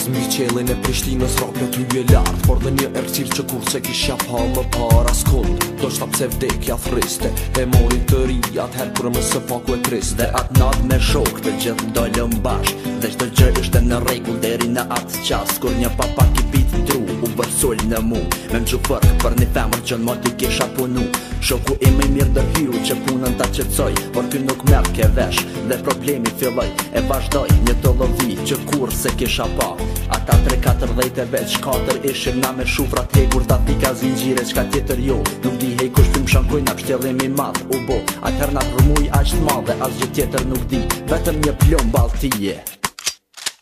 Pjesë mbi qelin e Prishtinës Ropja ty e lartë Por dhe një erqil që kur se kisha pa më para skull Do shta pse vdekja friste E morin të ri atë herë kërë më së faku e trist Dhe atë natë me shok të gjithë ndollëm bashk Dhe shtë gjë është në regull deri në atë qas Kur një papa ki pitë në tru U bërsull në mu Me më gjufërk për një femër që në më t'i kisha punu Shoku e me mirë dhe dërhyu që punën ta qëtësoj Por ty nuk merë vesh dhe problemi filloj E vazhdoj një të lovi që kur se kisha pa Ata tre katër dhe i të veç katër Ishim na me shufra të hegur Ta pika zingjire qka tjetër jo Nuk di hej kush pëm shankoj Na pështjelimi madh u bo Atër na për muj aqt madhe As gjë tjetër nuk di Vetëm një plom baltije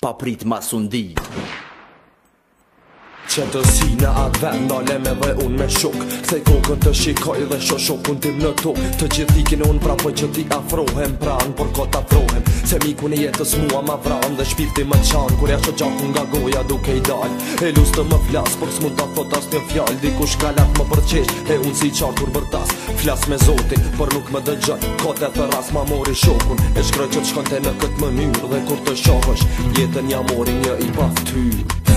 Pa prit masundi që të si në atë vend Dalem edhe unë me shuk Kthej kokën të shikoj dhe shosho shok, Unë tim në tuk Të gjithikin unë pra për po që ti afrohem Pra në për kot afrohem Se miku në jetës mua ma vran Dhe shpifti më qan Kur jashtë gjakun nga goja duke i dal E lusë të më flas Por s'mu ta thot as një fjal Dikush kalat më përqesh E unë si qarë kur bërtas Flas me zotin Por nuk më dëgjën Kote të ras ma mori shokun E shkroj që të shkante në këtë mënyr Dhe kur të shohësh Jetën një i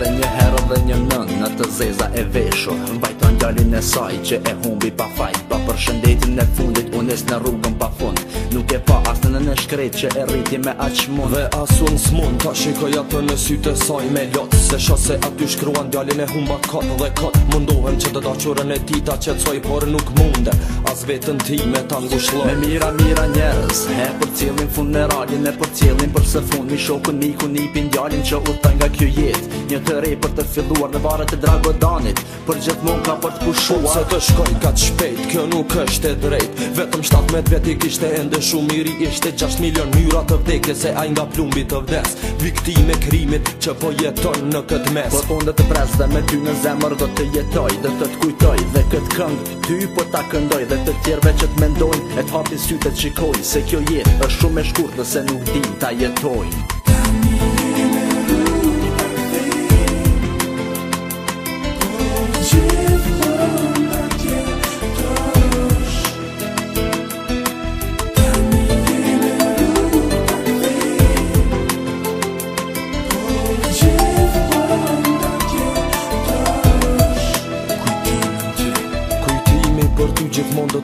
再见。dhe një nën në të zeza e veshur Vajton gjallin e saj që e humbi pa fajt Pa për shëndetin e fundit unes në rrugën pa fund Nuk e pa asë në në shkret që e rriti me aq mund Dhe asun s'mun ta shikoj atë në sytë e saj me ljot Se shase aty shkruan gjallin e humba kot dhe kot Mundohem që të daqurën e ti ta qetsoj por nuk munde As vetën ti me ta Me mira mira njerës E për cilin funeralin e për cilin për se fund Mi shokun mi ku nipin gjallin që u nga kjo jet Një të rej për të qëlluar në varet të dragodanit Për gjithmon ka për të pushuar Se të shkoj ka të shpejt, kjo nuk është e drejt Vetëm 17 i kishte ende shumë iri Ishte 6 milion njura të vdekje se a nga plumbit të vdes Viktime krimit që po jeton në këtë mes Por unë dhe të pres dhe me ty në zemër do të jetoj Dhe të të kujtoj dhe këtë këng Ty po ta këndoj dhe të tjerve që të mendojnë E të hapi sytet qikoj se kjo jetë është shumë e shkurt nëse nuk din ta jetoj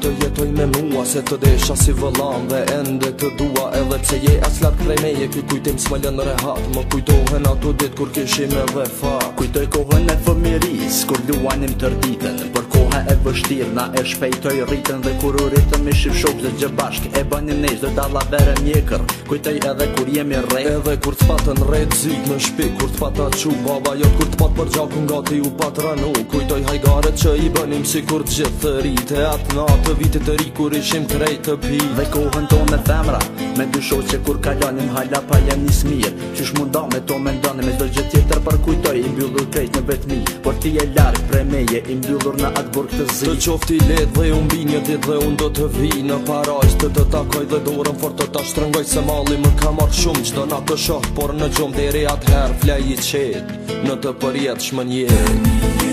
të jetoj me mua Se të desha si vëllam dhe ende të dua Edhe pse je as lat krej me je Ky kujtim s'malën rehat Më kujtohen ato dit kur kishime dhe fa Kujtoj kohën e fëmiris Kur luanim të Për na e vështirë Na e shpejtoj rritën dhe kur u rritën Mi shqip shok dhe gjë bashk e bëni nejsh Dhe dalla bere mjekër Kujtoj edhe kur jemi rrej Edhe kur të patën rrejt zik në shpi Kur të patë atë qumë Baba jot kur të patë për gjakun nga u patë ranu Kujtoj hajgaret që i bënim si kur të gjithë të rrit E atë na të vitit të rrit kur ishim krej të pi Dhe kohën tonë me femra Me dy shok që kur kalanim hala pa jem një smir Qysh mund da me to me ndani me zdo gjithë tjetër Për kujtoj i mbyllur krejt në betmi Por ti e larg prej meje i mbyllur në atë bur të zi Të qofti let dhe unë bi një dit dhe unë do të vi në parajt Të të takoj dhe dorën for të ta shtrëngoj se mali më ka marrë shumë Qdo na të shohë por në gjumë dhe atë herë flej i qetë Në të përjet shmën